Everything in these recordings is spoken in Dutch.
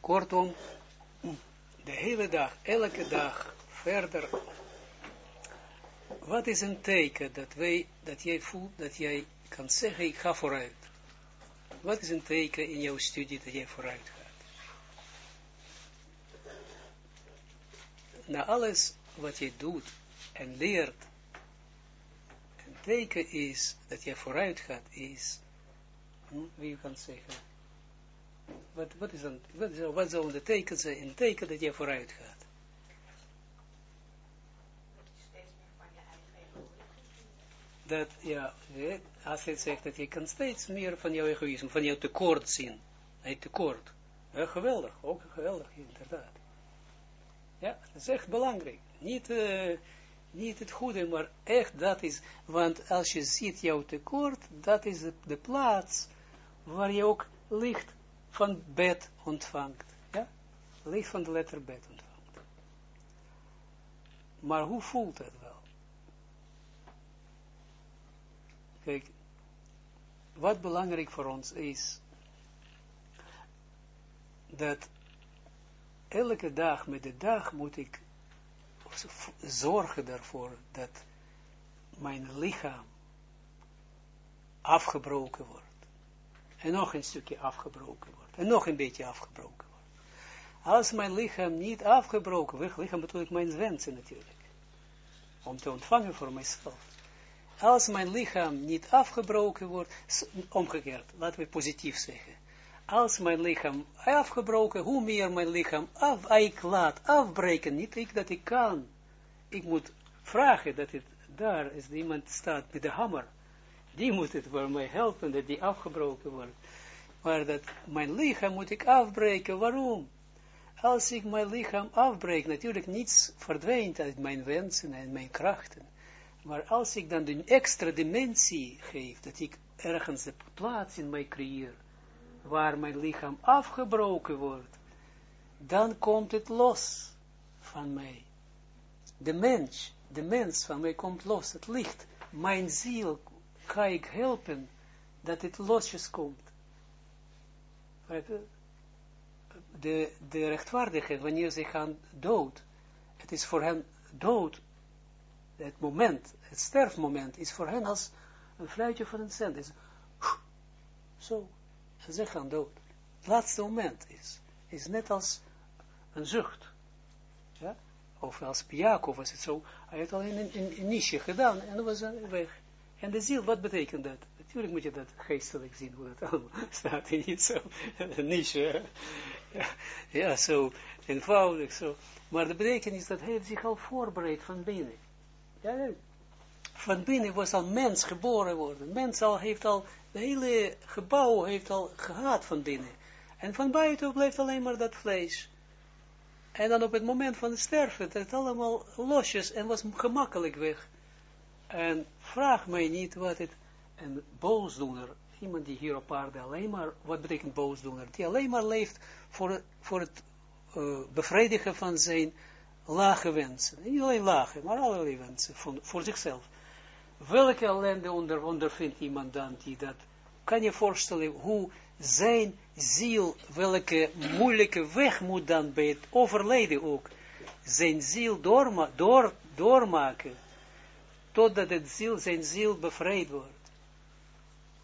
Kortom, de hele dag, elke dag verder. Wat is een teken dat, wij, dat jij voelt, dat jij kan zeggen, ik ga vooruit? Wat is een teken in jouw studie dat jij vooruit gaat? Na alles wat je doet en leert, een teken is dat je vooruit gaat, is, hm, wie kan zeggen, wat, wat, is dan, wat, is, wat zou de teken zijn, een teken dat je vooruit gaat? Dat, ja, als hij zegt dat je kan steeds meer van jouw egoïsme, van jouw tekort zien, het tekort. Ja, geweldig, ook geweldig, inderdaad. Ja, dat is echt belangrijk. Niet, uh, niet het goede, maar echt dat is, want als je ziet jouw tekort, dat is de, de plaats waar je ook licht van bed ontvangt. Ja, licht van de letter bed ontvangt. Maar hoe voelt het wel? Kijk, wat belangrijk voor ons is, dat elke dag met de dag moet ik zorgen ervoor dat mijn lichaam afgebroken wordt. En nog een stukje afgebroken wordt. En nog een beetje afgebroken wordt. Als mijn lichaam niet afgebroken wordt, lichaam bedoel ik mijn wensen natuurlijk. Om te ontvangen voor mijzelf. Als mijn lichaam niet afgebroken wordt, omgekeerd, laten we positief zeggen als mijn lichaam afgebroken, hoe meer mijn lichaam af, ik laat afbreken, niet ik dat ik kan. Ik moet vragen dat het daar is, iemand staat met de hamer. Die moet het voor mij helpen, dat die afgebroken wordt. Maar dat mijn lichaam moet ik afbreken, waarom? Als ik mijn lichaam afbreek, natuurlijk niets verdwijnt uit mijn wensen en mijn krachten. Maar als ik dan de extra dimensie geef, dat ik ergens de plaats in mij creëer, waar mijn lichaam afgebroken wordt, dan komt het los van mij. De mens, de mens van mij komt los, het licht, mijn ziel, ga ik helpen dat het losjes komt. De, de rechtvaardigen, wanneer ze gaan dood, het is voor hen dood, het moment, het sterfmoment, is voor hen als een fluitje van een cent. Is, zo, ze gaan dood. Het laatste moment is, is net als een zucht. Ja? Of als Jacob was het zo, hij had al een, een, niche gedaan en was weg. En de ziel, wat betekent dat? Natuurlijk moet je dat geestelijk zien, hoe dat allemaal staat in een niche. Ja, zo eenvoudig zo. Maar de betekenis is dat hij zich al voorbereid van binnen. Ja, van binnen was al mens geboren worden. Mens al heeft al het hele gebouw heeft al gehad van binnen. En van buiten blijft alleen maar dat vlees. En dan op het moment van het sterven, dat het allemaal losjes en was gemakkelijk weg. En vraag mij niet wat het, een boosdoener, iemand die hier op aarde alleen maar, wat betekent boosdoener? Die alleen maar leeft voor, voor het uh, bevredigen van zijn lage wensen. Niet alleen lage, maar allerlei wensen, voor, zichzelf. Welke ellende onder, ondervindt iemand dan die dat, kan je voorstellen hoe zijn ziel, welke moeilijke weg moet dan bij het overlijden ook, zijn ziel doorma door, doormaken, totdat het ziel, zijn ziel bevrijd wordt.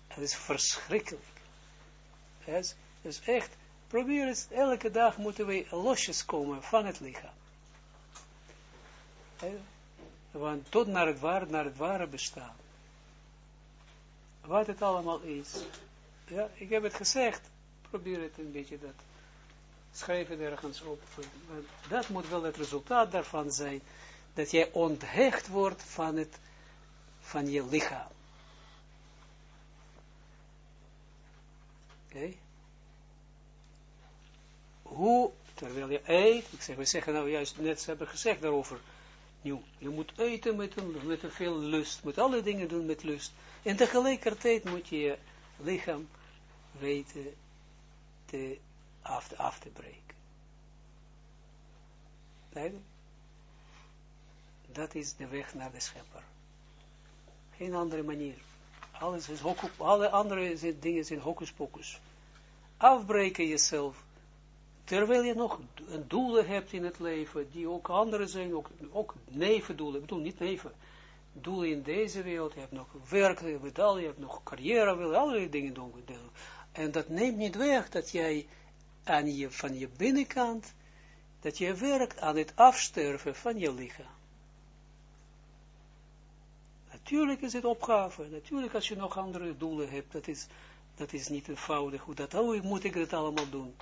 Het is verschrikkelijk. Dus, dus echt, probeer eens, elke dag moeten we losjes komen van het lichaam. Want tot naar het ware, naar het ware bestaan. Wat het allemaal is. Ja, ik heb het gezegd. Probeer het een beetje dat. Schrijf ergens op. Dat moet wel het resultaat daarvan zijn. Dat jij onthecht wordt van, het, van je lichaam. Oké. Hoe, terwijl je eet, ik zeg, we zeggen nou juist net, ze hebben gezegd daarover, nu, je moet eten met, een, met een veel lust, moet alle dingen doen met lust. En tegelijkertijd moet je je lichaam weten te, af te breken. Dat is de weg naar de schepper. Geen andere manier. Alles is alle andere dingen zijn hocus pocus. Afbreken jezelf terwijl je nog een doelen hebt in het leven, die ook andere zijn, ook, ook nevendoelen, ik bedoel niet neven, doelen in deze wereld, je hebt nog werk, je hebt, al, je hebt nog carrière, wil allerlei dingen doen. En dat neemt niet weg dat jij aan je, van je binnenkant, dat je werkt aan het afsterven van je lichaam. Natuurlijk is het opgave, natuurlijk als je nog andere doelen hebt, dat is, dat is niet eenvoudig, hoe dat, oh, moet ik het allemaal doen?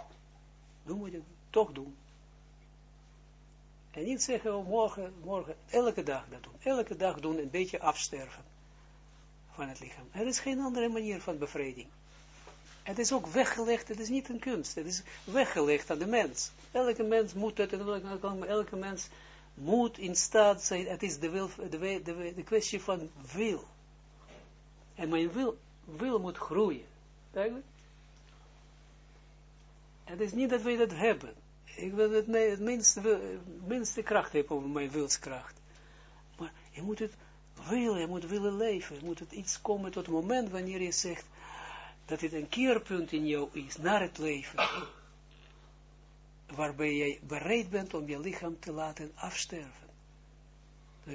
Dan moet je toch doen. En niet zeggen, oh, morgen, morgen, elke dag dat doen. Elke dag doen, een beetje afsterven van het lichaam. Er is geen andere manier van bevrediging. Het is ook weggelegd, het is niet een kunst, het is weggelegd aan de mens. Elke mens moet het, elke mens moet in staat zijn, het is de, wil, de, de, de kwestie van wil. En mijn wil, wil moet groeien. Het is niet dat wij dat hebben. Ik wil het, het minste, minste kracht hebben over mijn wilskracht. Maar je moet het willen, je moet willen leven. Je moet het iets komen tot het moment wanneer je zegt dat dit een keerpunt in jou is, naar het leven. Waarbij jij bereid bent om je lichaam te laten afsterven.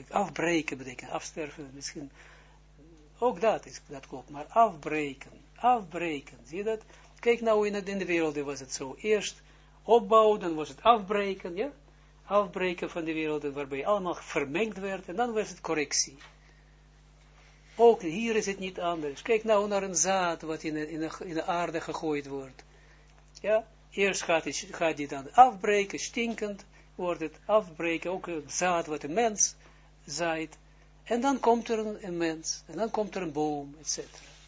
Afbreken betekent, afsterven misschien, ook dat is, dat klopt, maar afbreken, afbreken, zie je dat? Kijk nou in, het, in de wereld was het zo. Eerst opbouwen, dan was het afbreken, ja? Afbreken van de wereld, waarbij allemaal vermengd werd, en dan was het correctie. Ook hier is het niet anders. Kijk nou naar een zaad wat in in de, in de aarde gegooid wordt. Ja, eerst gaat hij dan afbreken, stinkend wordt het afbreken, ook een zaad wat een mens zaait. En dan komt er een, mens, en dan komt er een boom, etc.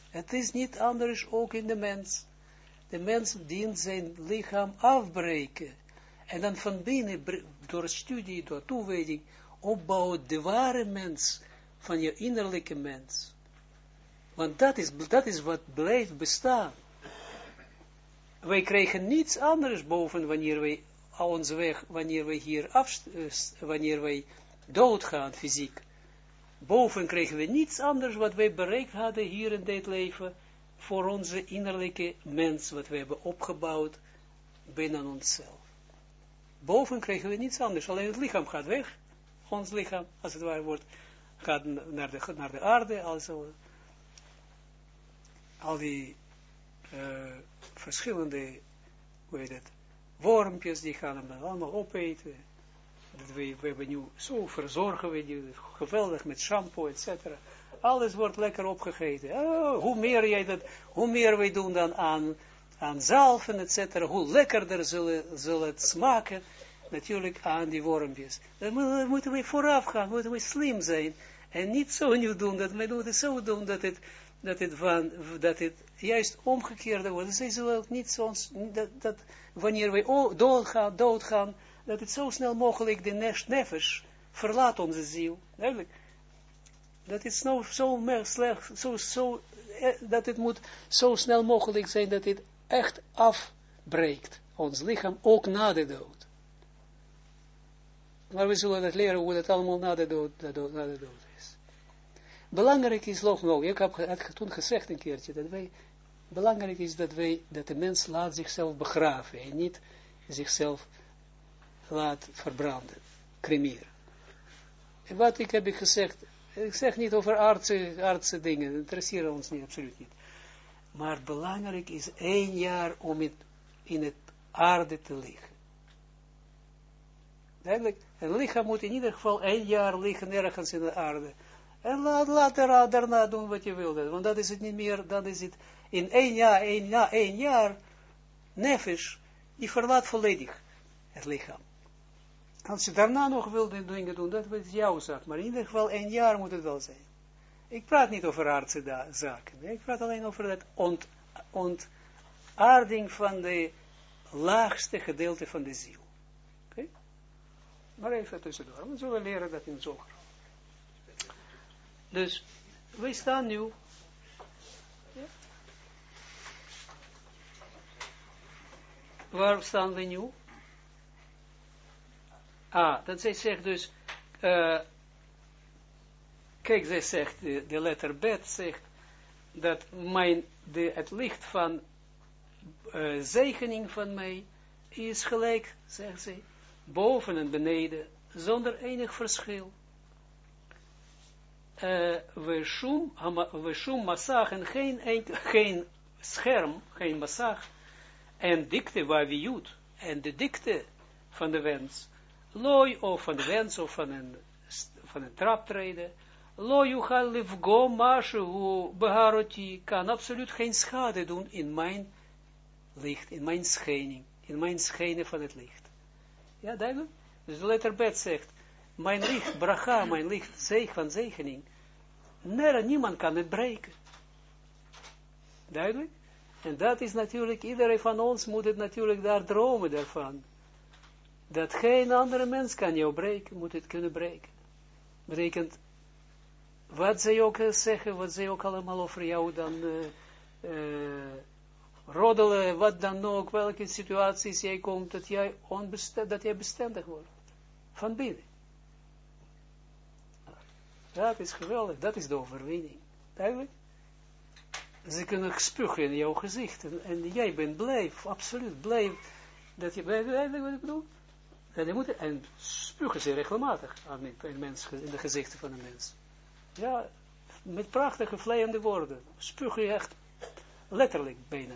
Het is niet anders ook in de mens de mens dient zijn lichaam afbreken. En dan van binnen, door studie, door toewijding, opbouwen de ware mens van je innerlijke mens. Want dat is, dat is wat blijft bestaan. Wij krijgen niets anders boven wanneer wij ons weg, wanneer wij hier af, wanneer wij doodgaan fysiek. Boven krijgen we niets anders wat wij bereikt hadden hier in dit leven, voor onze innerlijke mens, wat we hebben opgebouwd binnen onszelf. Boven krijgen we niets anders, alleen het lichaam gaat weg, ons lichaam, als het ware wordt, gaat naar de, naar de aarde, also, al die uh, verschillende, hoe heet het, wormpjes, die gaan hem allemaal opeten, dat we, we hebben nu zo verzorgen we die geweldig met shampoo, et cetera alles wordt lekker opgegeten. Oh, hoe meer jij dat, hoe meer wij doen dan aan, aan zalven, et cetera, hoe lekkerder zullen, zullen het smaken, natuurlijk aan die wormpjes. Dan moeten we vooraf gaan, moeten we slim zijn, en niet zo nu doen, dat we moeten zo doen, dat het, dat het, van, dat het juist omgekeerd wordt. Dus zij zullen ook niet zo, dat, dat wanneer wij doodgaan, doodgaan, dat het zo snel mogelijk de nefesh verlaat onze ziel. Eigenlijk dat is nou zo slecht, zo, zo, eh, dat het moet zo snel mogelijk zijn dat het echt afbreekt, ons lichaam, ook na de dood. Maar we zullen het leren hoe dat allemaal na de dood, na de dood. Belangrijk is, nog, nou, ik heb het toen gezegd een keertje, dat wij, belangrijk is dat wij, dat de mens laat zichzelf begraven en niet zichzelf laat verbranden, cremeren. En wat ik heb gezegd, ik zeg niet over aardse, aardse dingen, dat interesseren ons niet, absoluut niet. Maar belangrijk is één jaar om het in het aarde te liggen. Duidelijk, een lichaam moet in ieder geval één jaar liggen ergens in de aarde. En laat, laat daarna doen wat je wilt. Want dat is het niet meer, dat is het in één jaar, één, na één jaar, nefesh, die verlaat volledig het lichaam. Als je daarna nog wil dingen doen, dat is jouw zaak. Maar in ieder geval een jaar moet het wel zijn. Ik praat niet over aardse zaken. Ik praat alleen over het ont, ontaarding van de laagste gedeelte van de ziel. Oké? Maar even tussendoor. We zullen leren dat in zoger. Dus, wij staan nu... Ja? Waar staan we nu? Ah, dat zij zegt dus, uh, kijk, zij zegt, de, letter bet zegt, dat mijn, de, het licht van uh, zegening van mij is gelijk, zegt ze, boven en beneden, zonder enig verschil. We shum massag en geen, geen scherm, geen massag, en dikte waviut, en de dikte van de wens, looi of van de wens of van een, van een traptreden, lo yuchal livgo mashu beharoti, kan absoluut geen schade doen in mijn licht, in mijn schening, in mijn schenen van het licht. Ja, duidelijk? Dus de letter bet zegt, mijn licht, bracha, mijn licht, zeg van zegening, nee, niemand kan het breken. Duidelijk? En dat is natuurlijk, iedereen van ons moet het natuurlijk daar dromen daarvan. Dat geen andere mens kan jou breken, moet het kunnen breken. Betekent, wat zij ook zeggen, wat zij ook allemaal over jou dan uh, uh, roddelen, wat dan ook, welke situaties jij komt, dat jij, dat jij bestendig wordt. Van binnen. Dat is geweldig, dat is de overwinning. Duidelijk? Ze kunnen spugen in jouw gezicht. En, en jij bent blij, absoluut blij, dat je, begrijpt wat ik bedoel? En, die moeten, en spugen ze regelmatig aan een mens, in de gezichten van een mens. Ja, met prachtige vleiende woorden. Spugen je echt letterlijk bijna.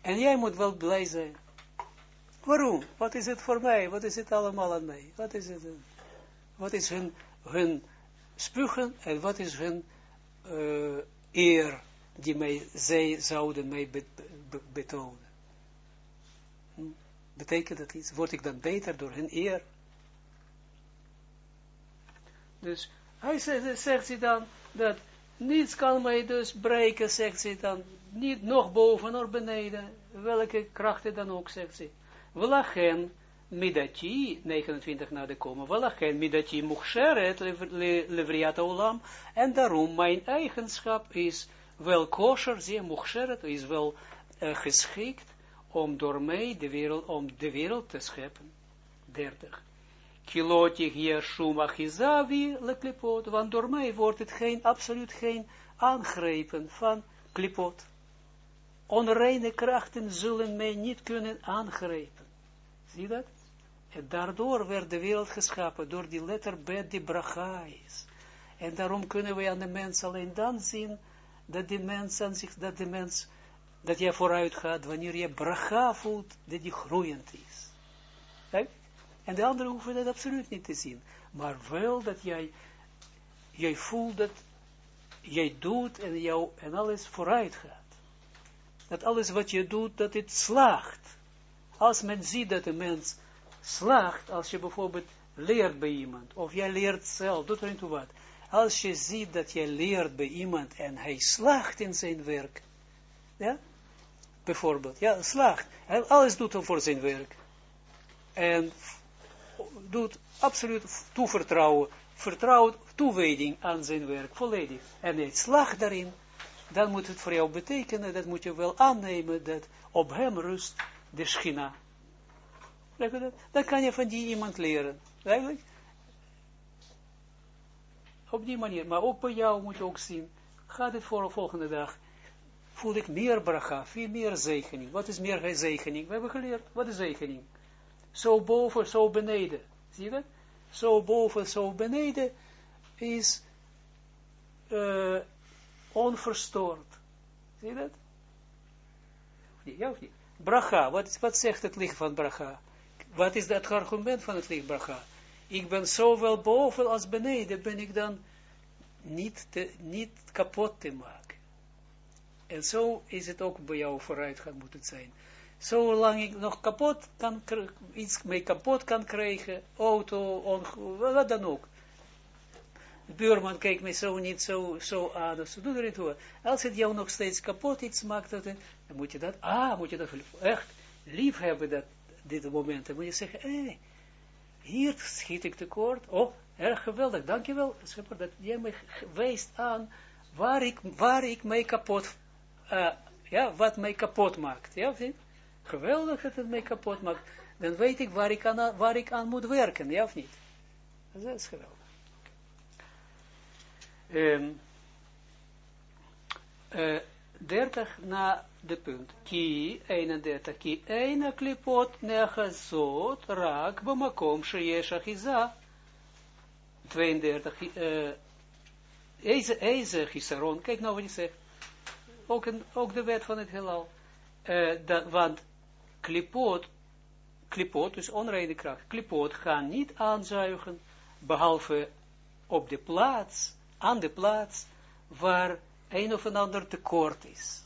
En jij moet wel blij zijn. Waarom? Wat is het voor mij? Wat is het allemaal aan mij? Wat is het? Wat is hun, hun spugen en wat is hun uh, eer die mij, zij zouden mij betonen? Hm? Betekent dat iets? Word ik dan beter door hun eer? Dus hij zegt, zegt ze dan dat niets kan mij dus breken, zegt ze dan, niet nog boven, nog beneden, welke krachten dan ook, zegt ze. Welachen midati, 29 na de komen, welachen midati muchsheret levriat olam, en daarom mijn eigenschap is wel kosher, zie muchsheret, is wel uh, geschikt om door mij de wereld, om de wereld te scheppen. 30. Kiloti hier shuma chizavi le klipot, want door mij wordt het geen, absoluut geen aangrepen van klipot onreine krachten zullen mij niet kunnen aangrijpen. Zie dat? Daardoor werd de wereld geschapen, door die letter B die bracha is. En daarom kunnen we aan de mens alleen dan zien, dat de mens aan zich, dat de mens, dat jij vooruit gaat, wanneer je bracha voelt, dat die groeiend is. En de anderen hoeven dat absoluut niet te zien. Maar wel dat jij, jij voelt dat jij doet en, jou, en alles vooruit gaat dat alles wat je doet, dat het slaagt. Als men ziet dat een mens slaagt, als je bijvoorbeeld leert bij iemand, of jij leert zelf, doet er niet toe wat. Als je ziet dat je leert bij iemand en hij slaagt in zijn werk, ja, bijvoorbeeld, ja, slaagt, hij alles doet voor zijn werk. En doet absoluut toevertrouwen, vertrouwt toewijding aan zijn werk, volledig. En hij slaagt daarin, dan moet het voor jou betekenen, dat moet je wel aannemen, dat op hem rust de schina. Dat kan je van die iemand leren. Eigenlijk. Op die manier. Maar ook bij jou moet je ook zien. Gaat het voor de volgende dag. Voel ik meer bracha, veel meer zegening. Wat is meer zegening? We hebben geleerd. Wat is zegening? Zo boven, zo beneden. Zie je dat? Zo boven, zo beneden is uh, onverstoord. Zie je dat? Ja of niet? Bracha, wat, wat zegt het licht van Bracha? Wat is dat argument van het licht Bracha? Ik ben zowel boven als beneden, ben ik dan niet, niet kapot te maken. En zo is het ook bij jou vooruitgang moet het zijn. Zolang ik nog kapot kan, iets mee kapot kan krijgen, auto, wat dan ook, de buurman kijkt mij zo niet zo, zo aan, of zo, doe er niet toe. Als het jou nog steeds kapot iets maakt, dan moet je dat, ah, moet je dat echt lief hebben, dat, dit moment. Dan moet je zeggen, hé, hier schiet ik tekort. Oh, erg geweldig, dankjewel, schepper, dat jij me wijst aan waar ik, waar ik mij kapot, uh, ja, wat mij kapot maakt. Ja, vind Geweldig dat het mij kapot maakt. Dan weet ik waar ik aan, waar ik aan moet werken, ja of niet? Dat is geweldig. Um, 30 na de punt. Ki 31. Ki ene klipot nechazot rak b'makom sheyesh achiza. 32. Uh, Eze, eze gisaron. Kijk nou wat hij zegt. Ook, ook de wet van het heelal. Dat, want klipot, klipot, dus onreine kracht, klipot gaan niet aanzuigen, behalve op de plaats, aan de plaats, waar een of een ander tekort is.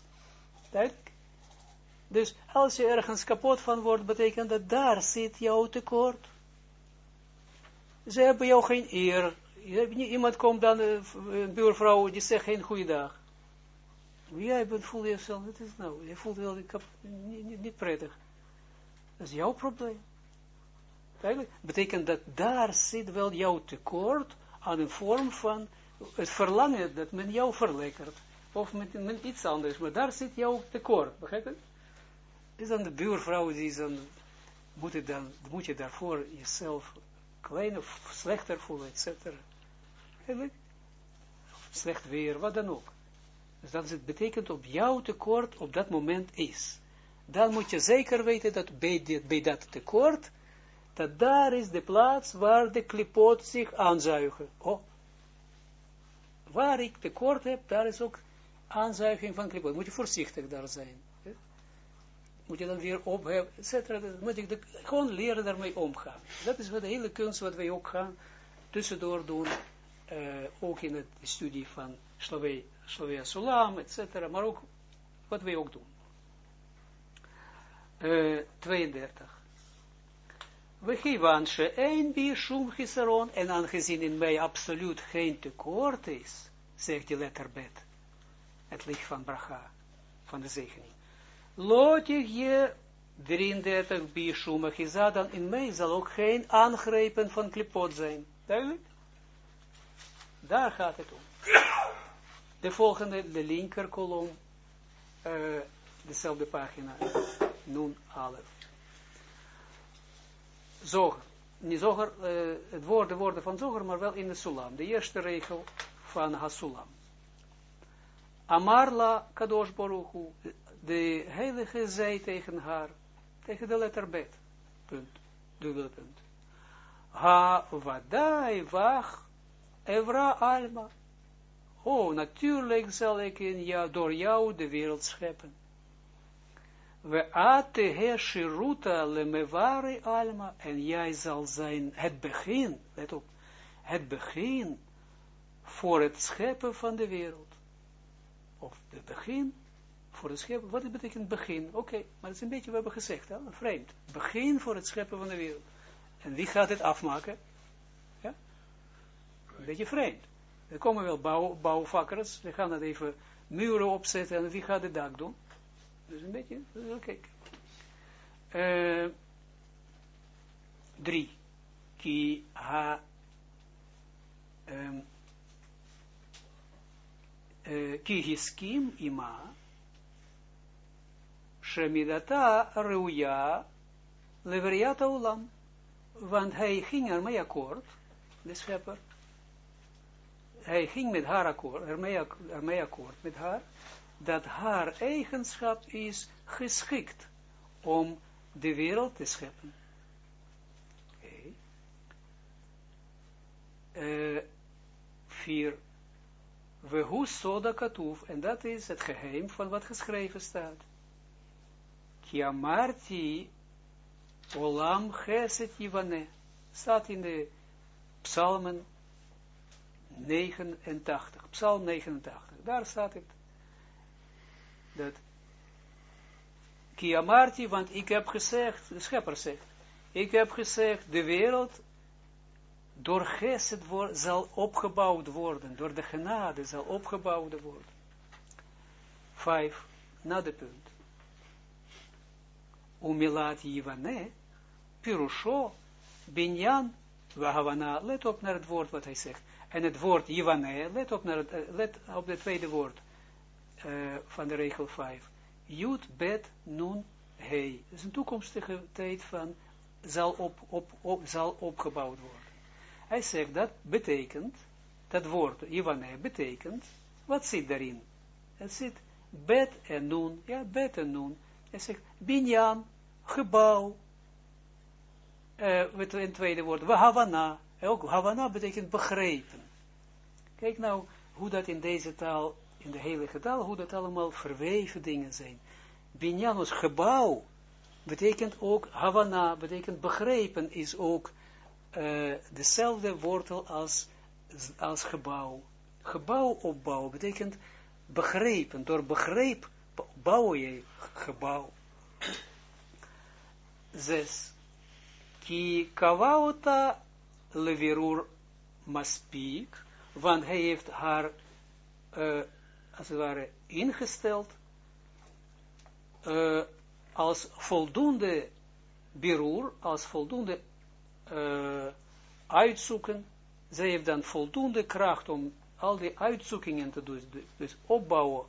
Dus als je ergens kapot van wordt, betekent dat daar zit jouw tekort. Ze hebben jou geen eer. Iemand komt dan, eh, een buurvrouw, die zegt geen goeiedag. Jij bent, voel jezelf, het is nou, je voelt wel niet, niet, prettig. Dat is jouw probleem. Betekent dat daar zit wel jouw tekort aan een vorm van het verlangen dat men jou verlekkert. Of met, iets anders, maar daar zit jouw tekort, begrijp je? Is dan de buurvrouw die dan, moet, je dan, moet je daarvoor jezelf klein of slechter voelen, et cetera. Slecht weer, wat dan ook. Dus dat het betekent op jouw tekort op dat moment is. Dan moet je zeker weten dat bij, bij dat tekort, dat daar is de plaats waar de klipot zich aanzuigen. Oh, waar ik tekort heb, daar is ook aanzuiging van klipot. Moet je voorzichtig daar zijn. Moet je dan weer opheffen, et cetera. Moet de, gewoon leren daarmee omgaan. Dat is wat de hele kunst wat wij ook gaan tussendoor doen. Uh, ook in het studie van Slovenia Sulam, et cetera. Maar ook wat wij ook doen. Uh, 32. We geven ze een bishum gisaron, en aangezien in mij absoluut geen tekort is, zegt die letterbed, het licht van bracha, van de zegening. Lotig je 33 bishum giza, dan in mij zal ook geen aangrepen van klipot zijn. Duidelijk? Daar gaat het om. De volgende, de linker kolom, uh, dezelfde pagina, nun alef zoger. Niet zoger, uh, het woord, de woorden van zoger, maar wel in de sulam. De eerste regel van Hasulam. Amarla kadosh baruchu, de heilige zei tegen haar, tegen de letter bet, punt, dubbele punt. Ha vadai wach evra alma. Oh, natuurlijk zal ik in jou, door jou de wereld scheppen we ate he le mevari alma, en jij zal zijn het begin, let op, het begin voor het scheppen van de wereld. Of het begin voor het scheppen, wat betekent begin? Oké, maar dat is een beetje, we hebben gezegd, hè? vreemd. Begin voor het scheppen van de wereld. En wie gaat het afmaken? Ja? Een beetje vreemd. Er komen wel bouw, bouwvakkers, die gaan dat even muren opzetten en wie gaat het dak doen? Dus een beetje, oké. Uh, drie. Ki ha um, uh, ki hiskim ima shemidata reuya leveriata ulam want hij ging ermee akkoord de schepper hij ging met haar akkoord ermee akkoord met haar dat haar eigenschap is geschikt om de wereld te scheppen. Okay. Uh, vier. We hoe soda katoef, en dat is het geheim van wat geschreven staat. Kiamarti olam geset yivane, staat in de psalmen 89, psalm 89, daar staat het dat Kiamarti, want ik heb gezegd, de schepper zegt, ik heb gezegd, de wereld door geset zal opgebouwd worden, door de genade zal opgebouwd worden. Vijf, na de punt. Umilat Yivane, Pirusho, Binyan, Wahavana, let op naar het woord wat hij zegt. En het woord Yivane, let op, naar het, let op het tweede woord uh, van de regel 5. Jut, bet, nun, hei. Dat is een toekomstige tijd van zal, op, op, zal opgebouwd worden. Hij zegt dat betekent, dat woord, Ivane betekent, wat zit daarin? Het zit bet en nun, ja, bet en nun. Hij zegt, binyan, gebouw, uh, met een tweede woord, we havana, ook havana betekent begrepen. Kijk nou, hoe dat in deze taal, in de heilige taal, hoe dat allemaal verweven dingen zijn. Binyan is gebouw, betekent ook, havana, betekent begrepen, is ook uh, dezelfde wortel als, als gebouw. Gebouw opbouwen betekent begrepen, door begreep bouw je gebouw. Zes. Ki kawaota levirur maspiek, want hij heeft haar, uh, als het ware, ingesteld, uh, als voldoende beroer, als voldoende uh, uitzoeken, zij heeft dan voldoende kracht om al die uitzoekingen te doen, dus opbouwen.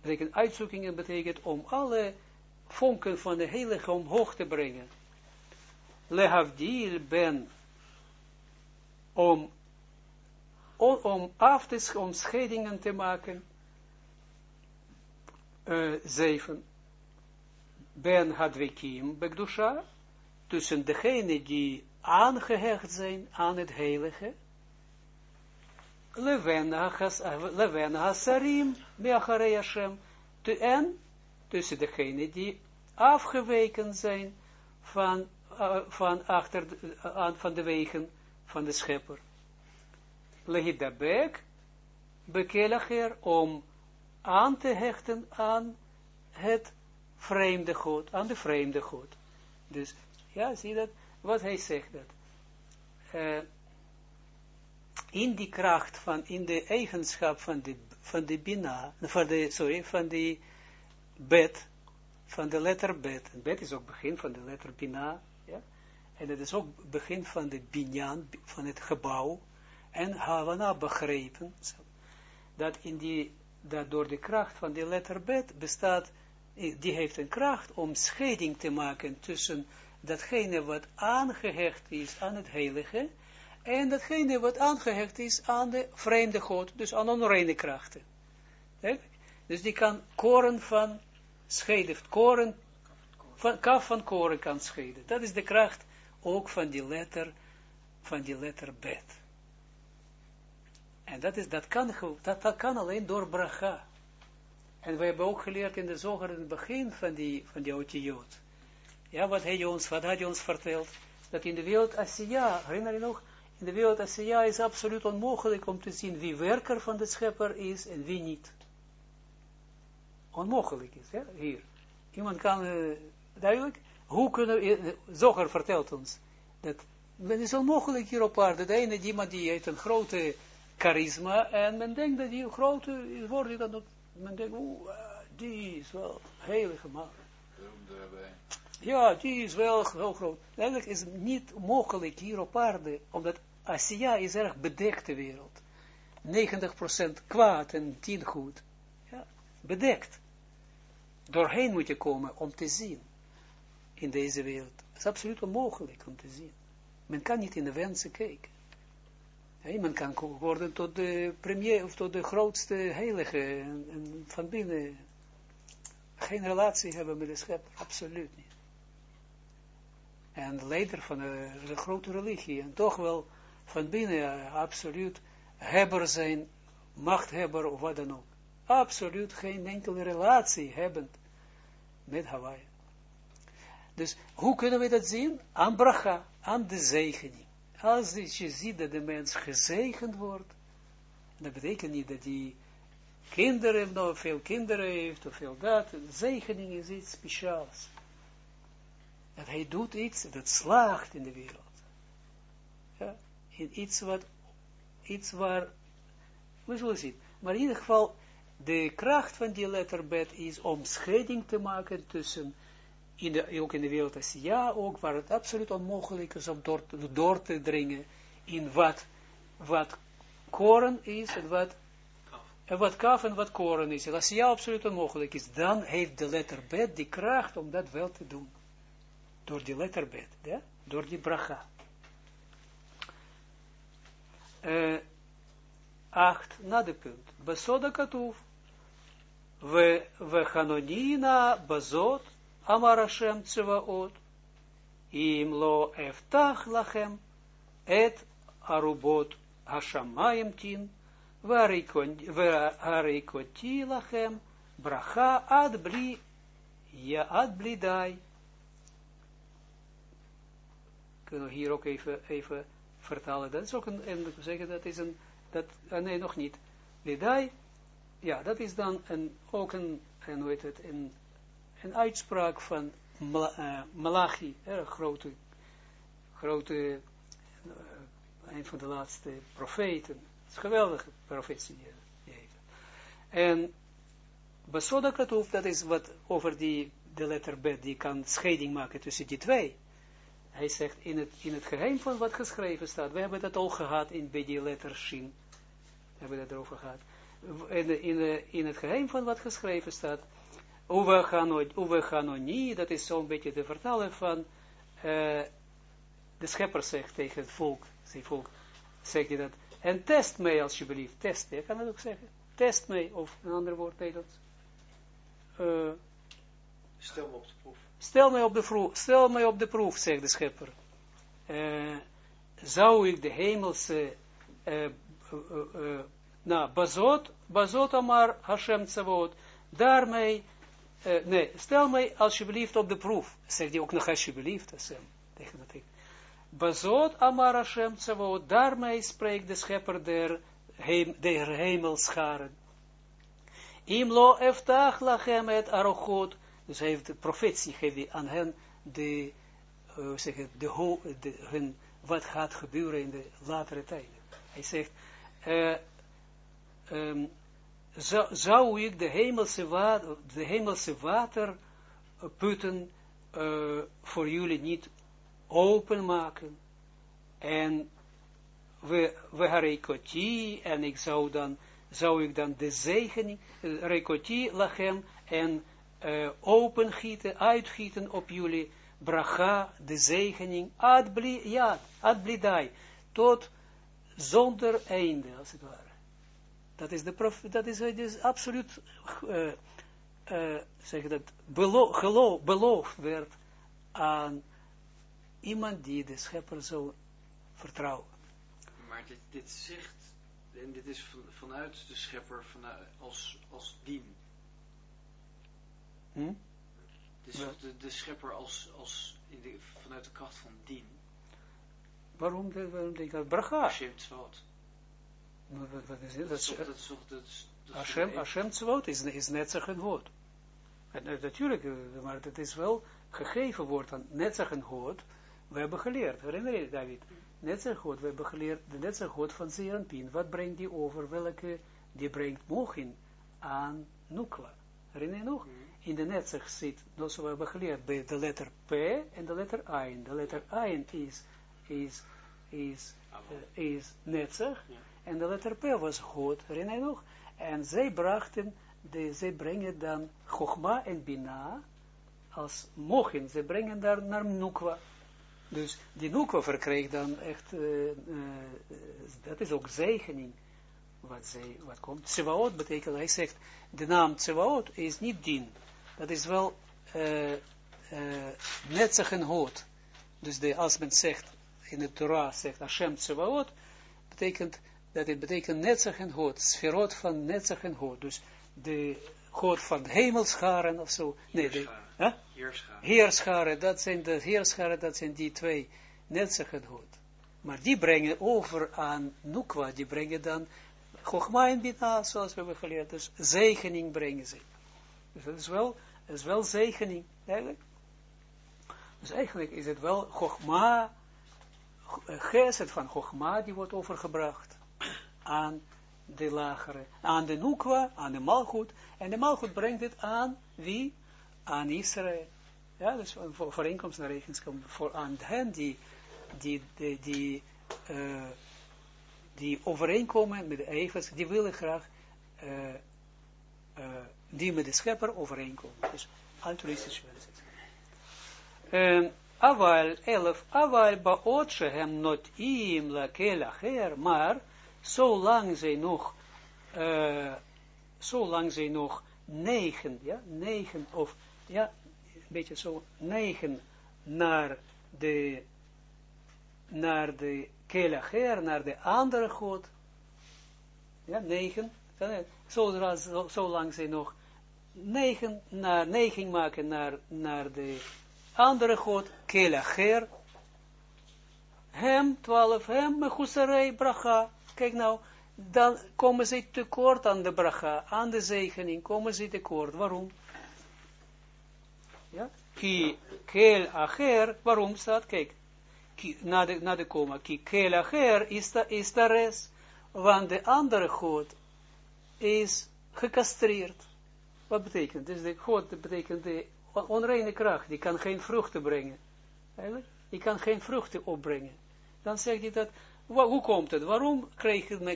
Betekent uitzoekingen betekent om alle vonken van de heilige omhoog te brengen. Lehavdil ben om, om af te, om scheidingen te maken. Uh, zeven. Ben hadwekim bekdusha, tussen degene die aangehecht zijn aan het heilige, Leven Hasarim, Meacharei Hashem, en tussen degene die afgeweken zijn van, uh, van, achter, van de wegen van de schepper. Lehidabek, bekelacher, om aan te hechten aan het vreemde God, aan de vreemde God. Dus, ja, zie dat, wat hij zegt dat. Uh, in die kracht van, in de eigenschap van de, van de bina, van de, sorry, van de bet, van de letter bet. En bet is ook begin van de letter bina, ja. En het is ook begin van de binyan, van het gebouw. En havana begrepen, dat in die, dat door de kracht van de letter bet bestaat, die heeft een kracht om scheiding te maken tussen datgene wat aangehecht is aan het heilige, en datgene wat aangehecht is aan de vreemde God, dus aan onreine krachten. Dus die kan koren van scheiden, koren, van, kaf van koren kan scheiden. Dat is de kracht ook van die letter, van die letter bet. En dat, is, dat, kan, dat, dat kan alleen door bracha. En we hebben ook geleerd in de zoger in het begin van die, van die otiot. Ja, wat, hij ons, wat had hij ons verteld? Dat in de wereld Asiya, herinner je nog, in de wereld Asiya is absoluut onmogelijk om te zien wie werker van de schepper is en wie niet. Onmogelijk is, ja, hier. Iemand kan, uh, duidelijk, hoe kunnen we, Zoger vertelt ons, dat het is onmogelijk hier op aarde, de ene iemand die heeft een grote charisma, en men denkt dat die grote, wordt dan men denkt, oeh, uh, die is wel heilige man. Ja, die is wel heel groot. Eigenlijk is het niet mogelijk hier op aarde, omdat Asia is erg bedekte wereld. 90% kwaad en 10 goed. Ja, bedekt. Doorheen moet je komen om te zien. In deze wereld. Het is absoluut onmogelijk om te zien. Men kan niet in de wensen kijken. Ja, men kan worden tot de premier of tot de grootste heilige en, van binnen geen relatie hebben met de schepper. Absoluut niet. En leider van de grote religie. En toch wel van binnen absoluut hebber zijn, machthebber of wat dan ook. Absoluut geen enkele relatie hebben met Hawaii. Dus hoe kunnen we dat zien? Aan bracha, aan de zegening. Als je ziet dat de mens gezegend wordt, dat betekent niet dat hij kinderen, nog veel kinderen heeft, of veel dat. Zegening is iets speciaals. Dat hij doet iets dat slaagt in de wereld. Ja in iets wat, iets waar, we zullen zien. Maar in ieder geval, de kracht van die letterbed is om scheiding te maken tussen, in de, ook in de wereld als ja, ook waar het absoluut onmogelijk is om door, door te dringen in wat, wat koren is en wat, en wat kaf en wat koren is. Als ja absoluut onmogelijk is, dan heeft de letterbed die kracht om dat wel te doen. Door die letterbed, ja? door die bracha uh, acht na de punt. Besoda katoef. we, we chanonina bazot, amar Hashem tsevaot, im lo lachem, et arubot hashamayim tin, Varikoti lachem, bracha ad bli, ja ad bli dai. Kunnen we hier ook even, even vertalen. Dat is ook een, en zeggen dat is een, dat, nee nog niet. Lidai, ja, dat is dan een, ook een, en hoe heet het, een, een uitspraak van uh, Malachi, erg grote, grote, uh, een van de laatste profeten. Het is een geweldige profetie. En Basoda Katoef, dat is wat over die, de letter B, die kan scheiding maken tussen die twee. Hij zegt in het, in het geheim van wat geschreven staat, we hebben dat al gehad in, bij die letter Shin, we hebben dat erover gehad. In, in, in het geheim van wat geschreven staat, Uwe dat is zo'n beetje de vertalen van, uh, de schepper zegt tegen het volk, zijn volk, zegt hij dat, en test mij alsjeblieft, test, ik kan dat ook zeggen, test mij, of een ander woord Nederlands. Uh, Stel me op de proef. Stel mij op de proef, stel mij op de proef, zegt de schepper. Uh, zou ik de hemelse, uh, uh, nou, bazot, bazot amar Hashem Tzavot, daarmee, nee, stel mij alsjeblieft op de proef, zegt hij ook nog alsjeblieft, Hashem, tegen dat ik. Bazot amar Hashem Tzavot, daarmee spreekt de schepper der, heim, der hemelscharen. Imlo eftach lachem et arochot, dus hij heeft de profetie, geeft hij aan hen de, uh, zeg de, hun, wat gaat gebeuren in de latere tijden. Hij zegt, uh, um, zou, ik de hemelse, water, de hemelse waterputten uh, voor jullie niet openmaken en we, we harekoti en ik zou dan, zou ik dan de zegening, rekoti lachem en uh, opengieten, uitgieten op jullie bracha, de zegening, ad bli, ja, ad tot zonder einde, als het ware. Dat is de prof, dat is, dat is absoluut, uh, uh, zeg dat, belo, geloof, beloofd werd aan iemand die de schepper zou vertrouwen. Maar dit, dit zegt, en dit is van, vanuit de schepper vanuit, als, als dien. Hm? Dus ja. de, de schepper als, als in de, vanuit de kracht van dien. Waarom, de, waarom denk ik dat? Bracha. Tzvot. Wat is dit? Dat dat dat Hashem, Hashem Tzvot is, is net zo'n woord. En, natuurlijk, maar het is wel gegeven woord aan net zo'n woord. We hebben geleerd, herinner je David? Net zo'n woord, we hebben geleerd de net zo'n woord van Zeranpien. Wat brengt die over? Welke? Die brengt Mochin aan Nukla. Herinner je nog? in de netzig zit, zoals we hebben geleerd, bij de letter P en de letter Ein. De letter Ein is, is, is, uh, is netzig, ja. En de letter P was God, herinner nog? En zij brachten, de, zij brengen dan Chogma en Bina als mochen, ze brengen daar naar Nukwa. Dus die Nukwa verkreeg dan echt, uh, uh, dat is ook zegening wat, zij, wat komt. Tsevaot betekent, hij zegt, de naam Tsevaot is niet dien dat is wel uh, uh, net zeggen hoort. Dus de, als men zegt, in de Torah zegt Hashem Tsevaot, betekent, dat het betekent net zeggen hoort, sferot van net zeggen hoort. Dus de God van hemelscharen of zo. Nee, de huh? heerscharen. heerscharen, dat zijn de heerscharen, dat zijn die twee net zeggen hoort. Maar die brengen over aan Nukwa, die brengen dan Chogma en Bina, zoals we hebben geleerd. Dus zegening brengen ze. Dus dat is wel dat is wel zegening, eigenlijk. Dus eigenlijk is het wel Chogma, geset van Chogma, die wordt overgebracht aan de lagere, aan de Nukwa, aan de Malchut, en de Malchut brengt het aan wie? Aan Israël. Ja, dus voor, voor inkomst en rekenschap, voor aan hen die, die, die, die, uh, die overeenkomen met de Evers, die willen graag uh, uh, die met de schepper overeenkomen. Dus altruïstisch willen ze Aval 11, aval baot shehem not im la her, maar zolang zij nog, uh, zolang zij nog negen, ja, negen, of, ja, een beetje zo, negen naar de, naar de Kelacher, naar de andere God, ja, negen, zo, zo, zo lang zijn nog, negen, naar, negen maken naar, naar de andere God, Kelacher, hem, twaalf, hem, mechusarei, bracha, kijk nou, dan komen ze tekort aan de bracha, aan de zegening, komen ze tekort. Waarom? Ja? Ki kel acher, waarom staat, kijk, ki, na, de, na de komma, ki kel acher is, is de res, want de andere God is gecastreerd. Wat betekent? Dus de God betekent de onreine kracht, die kan geen vruchten brengen. Eigenlijk, die kan geen vruchten opbrengen. Dan zegt hij dat, hoe komt het? Waarom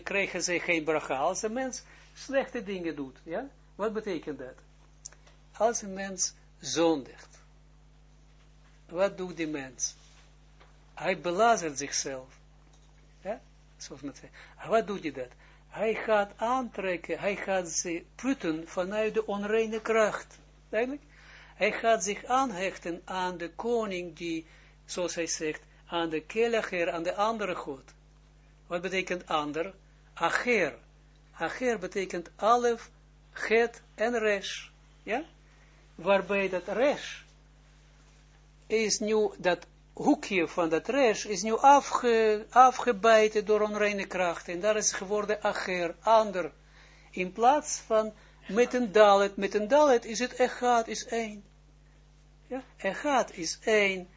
krijgen, ze geen bracha? Als een mens slechte dingen doet, ja? Wat betekent dat? Als een mens zondigt, wat doet die mens? Hij belazert zichzelf. Ja? Zoals zegt. Wat doet hij dat? Hij gaat aantrekken, hij gaat ze putten vanuit de onreine kracht. Duidelijk? Hij gaat zich aanhechten aan de koning die, zoals hij zegt, aan de kelacher, aan de andere God. Wat betekent ander? Acher. Acher betekent alef, het en resh. Ja? Waarbij dat resh is nu, dat hoekje van dat resh is nu afge, afgebijten door onreine krachten. En daar is geworden acher, ander. In plaats van met een dalet. Met een dalet is het echad, is één. Ja? Echad is één.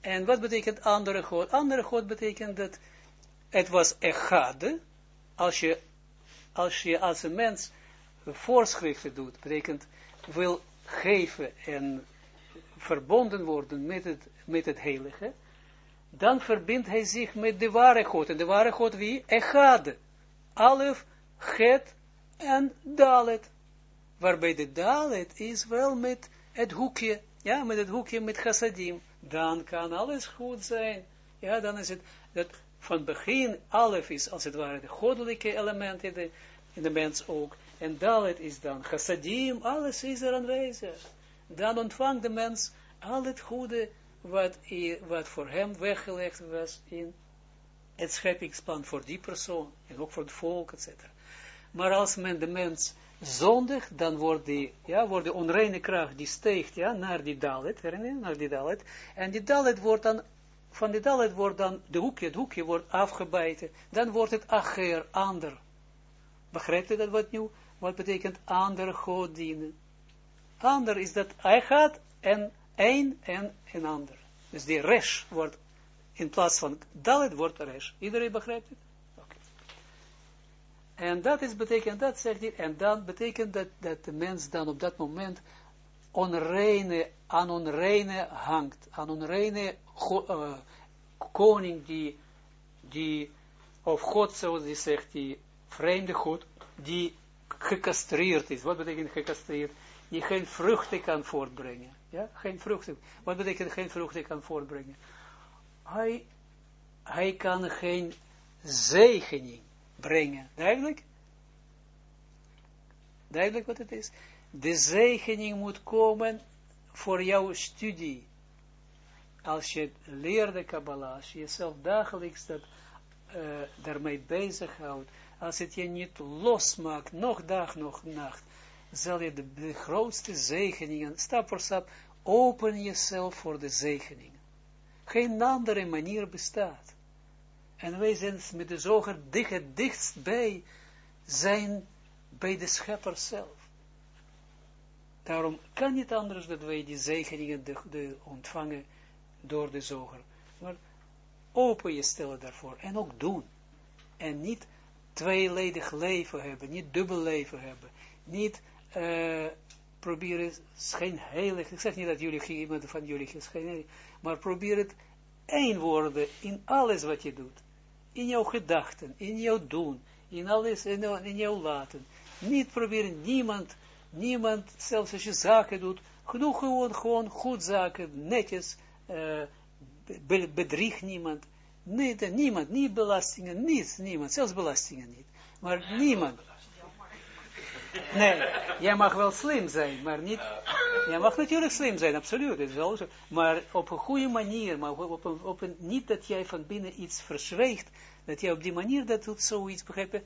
En wat betekent andere God? Andere God betekent dat het was echade, als je, als je als een mens voorschriften doet, betekent wil geven en verbonden worden met het, met het heilige, dan verbindt hij zich met de ware God. En de ware God wie? Echade. Alef, Het en Dalet. Waarbij de Dalet is wel met het hoekje, ja, met het hoekje met chassadim. Dan kan alles goed zijn. Ja, dan is het, dat van begin, alef is als het ware de goddelijke element in de, in de mens ook, en dalet is dan chassadim, alles is er aanwezig. Dan ontvangt de mens al het goede wat, wat voor hem weggelegd was in het scheppingsplan voor die persoon, en ook voor het volk, etc. Maar als men de mens zondigt, dan wordt die, ja, wordt de onreine kracht, die steekt, ja, naar die dalet, naar die dalet, en die dalet wordt dan van de dalet wordt dan, de hoekje, het hoekje wordt afgebijten, dan wordt het acher, ander. Begrijpt u dat wat nu? Wat betekent ander God dienen? Ander is dat hij gaat en een en een ander. Dus die resh wordt, in plaats van dalet wordt resh. Iedereen begrijpt het? Oké. En dat is betekent, dat zegt hij, en dan betekent dat, dat de mens dan op dat moment onreine, aan onreine hangt, aan onreine uh, koning die, die, of God zoals hij zegt, die vreemde God, die gecastreerd is. Wat betekent gecastreerd? Die geen vruchten kan voortbrengen. Ja, geen vruchten. Wat betekent geen vruchten kan voortbrengen? Hij, hij kan geen zegening brengen. Duidelijk? Duidelijk wat het is? De zegening moet komen voor jouw studie. Als je leert de Kabbalah, als je jezelf dagelijks dat, uh, daarmee bezighoudt, als het je niet losmaakt, nog dag, nog nacht, zal je de, grootste zegeningen, stap voor stap, open jezelf voor de zegeningen. Geen andere manier bestaat. En wij zijn met de zoger dicht, dichtst bij zijn bij de schepper zelf. Daarom kan niet anders dat wij die zegeningen de, de ontvangen door de zoger. Maar open je stellen daarvoor en ook doen. En niet tweeledig leven hebben, niet dubbel leven hebben. Niet uh, proberen, geen heilig, ik zeg niet dat jullie, iemand van jullie is geen heilig, maar probeer het één worden in alles wat je doet. In jouw gedachten, in jouw doen, in alles, in, in jouw laten. Niet proberen niemand niemand, zelfs als je zaken doet, genoeg gewoon, gewoon goed zaken, netjes, uh, bedrieg niemand, niet, niemand, niet belastingen, niets, niemand, zelfs belastingen niet, maar niemand. Nee, jij mag wel slim zijn, maar niet... Jij mag natuurlijk slim zijn, absoluut. is wel zo. Maar op een goede manier, maar op een, op een, niet dat jij van binnen iets verzweegt, dat jij op die manier dat doet, zoiets begrijpen,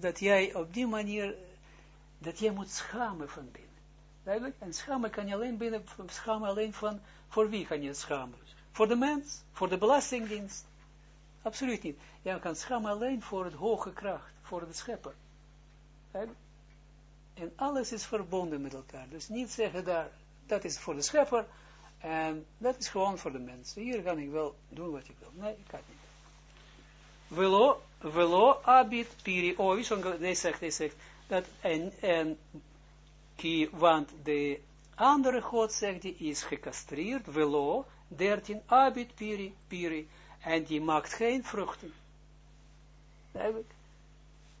dat jij op die manier, dat jij moet schamen van binnen. Duidelijk? En schamen kan je alleen binnen, schamen alleen van, voor wie kan je schamen? Voor de mens, voor de belastingdienst. Absoluut niet. Je kan schamen alleen voor het hoge kracht, voor de schepper. En alles is verbonden met elkaar. Dus niet zeggen daar, dat is voor de schepper, en dat is gewoon voor de mensen. Hier kan ik wel doen wat ik wil. Nee, ik kan niet. Velo, velo abit piri. Oh, nee, zegt, hij zegt, dat en, en want de andere God, zegt hij, is gecastreerd, velo, 13, abit piri, piri, en die maakt geen vruchten.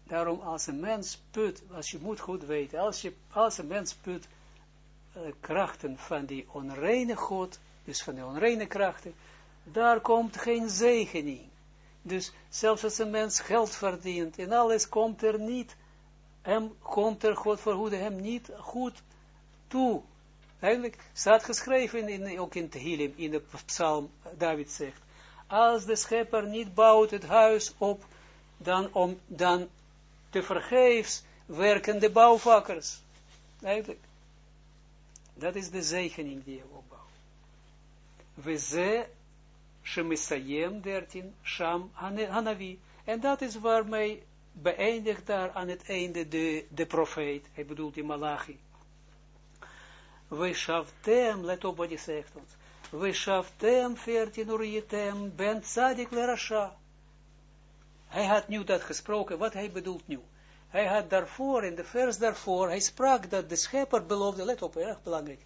Daarom als een mens put, als je moet goed weten, als, je, als een mens put uh, krachten van die onreine God, dus van de onreine krachten, daar komt geen zegening. Dus zelfs als een mens geld verdient en alles komt er niet, hem komt er, God verhoede hem niet goed toe. Eigenlijk staat geschreven, in, ook in Tehillim, in de psalm, David zegt, als de schepper niet bouwt het huis op, dan, om, dan te vergeefs werken de bouwvakkers. Eigenlijk. Dat is de zegening die je opbouwt. We ze, Shemisayem 13, Sham Hanavi. En dat is waarmee beëindigt daar aan het einde de, de profeet. Hij bedoelt die Malachi. We shavtem, let op wat hij zegt ons. We shavtem 14 urietem ben tzadik le rasha. Hij had nu dat gesproken, wat hij bedoelt nu. Hij had daarvoor, in de vers daarvoor, hij sprak dat de schepper beloofde, let op, erg belangrijk.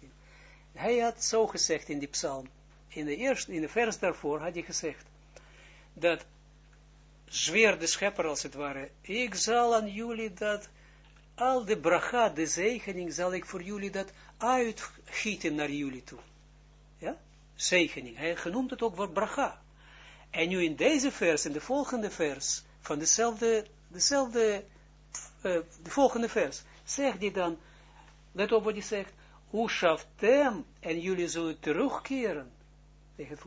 Hij had zo gezegd in die psalm, in de eerste, in de vers daarvoor had hij gezegd, dat zweer de schepper als het ware, ik zal aan jullie dat, al de bracha, de zegening, zal ik voor jullie dat uitgieten naar jullie toe. Ja? Zegening. Hij genoemd het ook voor bracha. En nu in deze vers, in de volgende vers, van dezelfde, dezelfde, uh, de volgende vers, zegt hij dan, let op wat hij zegt, Ushaftem, en jullie zullen terugkeren, tegen het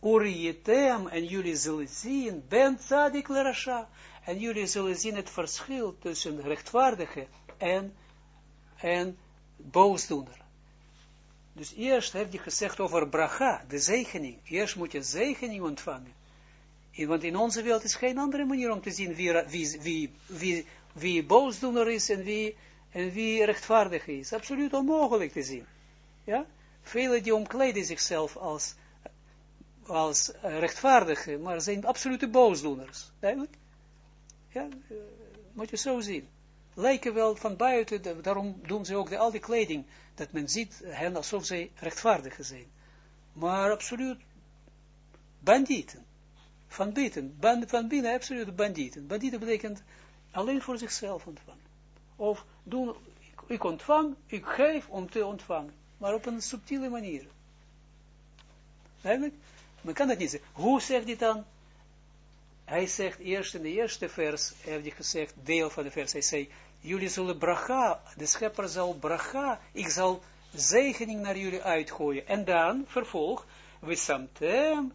Urietem, en jullie zullen zien, Ben Tzadik en jullie zullen zien het verschil tussen rechtvaardige en, en boosdoener. Dus eerst heb je gezegd over bracha, de zegening. Eerst moet je zegening ontvangen. Want in onze wereld is geen andere manier om te zien wie, wie, wie, wie, wie boosdoener is en wie, en wie rechtvaardig is. Absoluut onmogelijk te zien. Ja? Velen die omkleden zichzelf als, als rechtvaardige, maar zijn absolute boosdoeners. Duidelijk? Ja, uh, moet je zo zien. Lijken wel van buiten, daarom doen ze ook de, al die kleding, dat men ziet hen alsof zij rechtvaardigen zijn. Maar absoluut bandieten. Van binnen, van binnen absoluut bandieten. Bandieten betekent alleen voor zichzelf ontvangen. Of doen, ik ontvang, ik geef om te ontvangen. Maar op een subtiele manier. Eigenlijk, men kan dat niet zeggen. Hoe zegt hij dan? Hij zegt eerst in de eerste vers, heeft hij gezegd, deel van de vers, hij zei, jullie zullen bracha, de schepper zal bracha, ik zal zegening naar jullie uitgooien. En dan, vervolg, we samtem,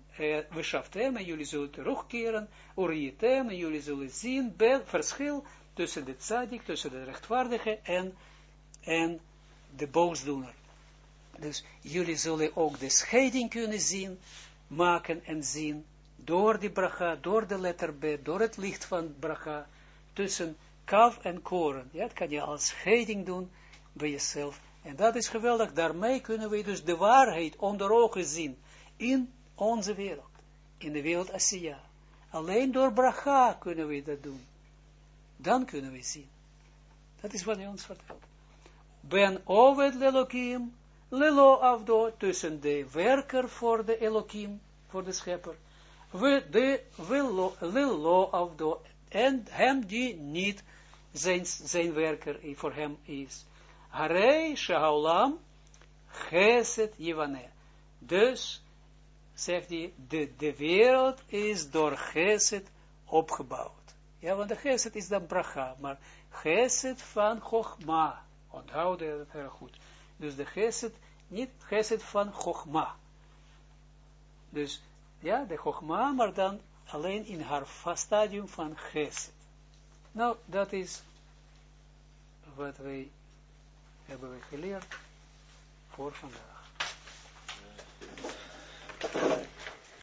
we shaftem, en jullie zullen terugkeren, urietem, en jullie zullen zien, verschil tussen de tzadik, tussen de rechtvaardige en, en de boosdoener. Dus jullie zullen ook de scheiding kunnen zien, maken en zien, door die bracha, door de letter B, door het licht van bracha, tussen kaf en koren. Ja, dat kan je als scheiding doen bij jezelf. En dat is geweldig, daarmee kunnen we dus de waarheid onder ogen zien in onze wereld, in de wereld Asiya. Alleen door bracha kunnen we dat doen. Dan kunnen we zien. Dat is wat hij ons vertelt. Ben oved lelokim, lelo afdo, tussen de werker voor de Elohim, voor de schepper, we de lelo en hem die niet zijn, zijn werker voor hem is. Harei shaolam, geset yivane. Dus zegt hij, de, de wereld is door Geset opgebouwd. Ja, want de Geset is dan bracha, maar geset van Chogma. Onthoud het heel goed. Dus de geset, niet geset van Chogma. Dus, ja, de Chogma, maar dan alleen in haar stadium van geset. Nou, dat is wat wij hebben geleerd voor vandaag.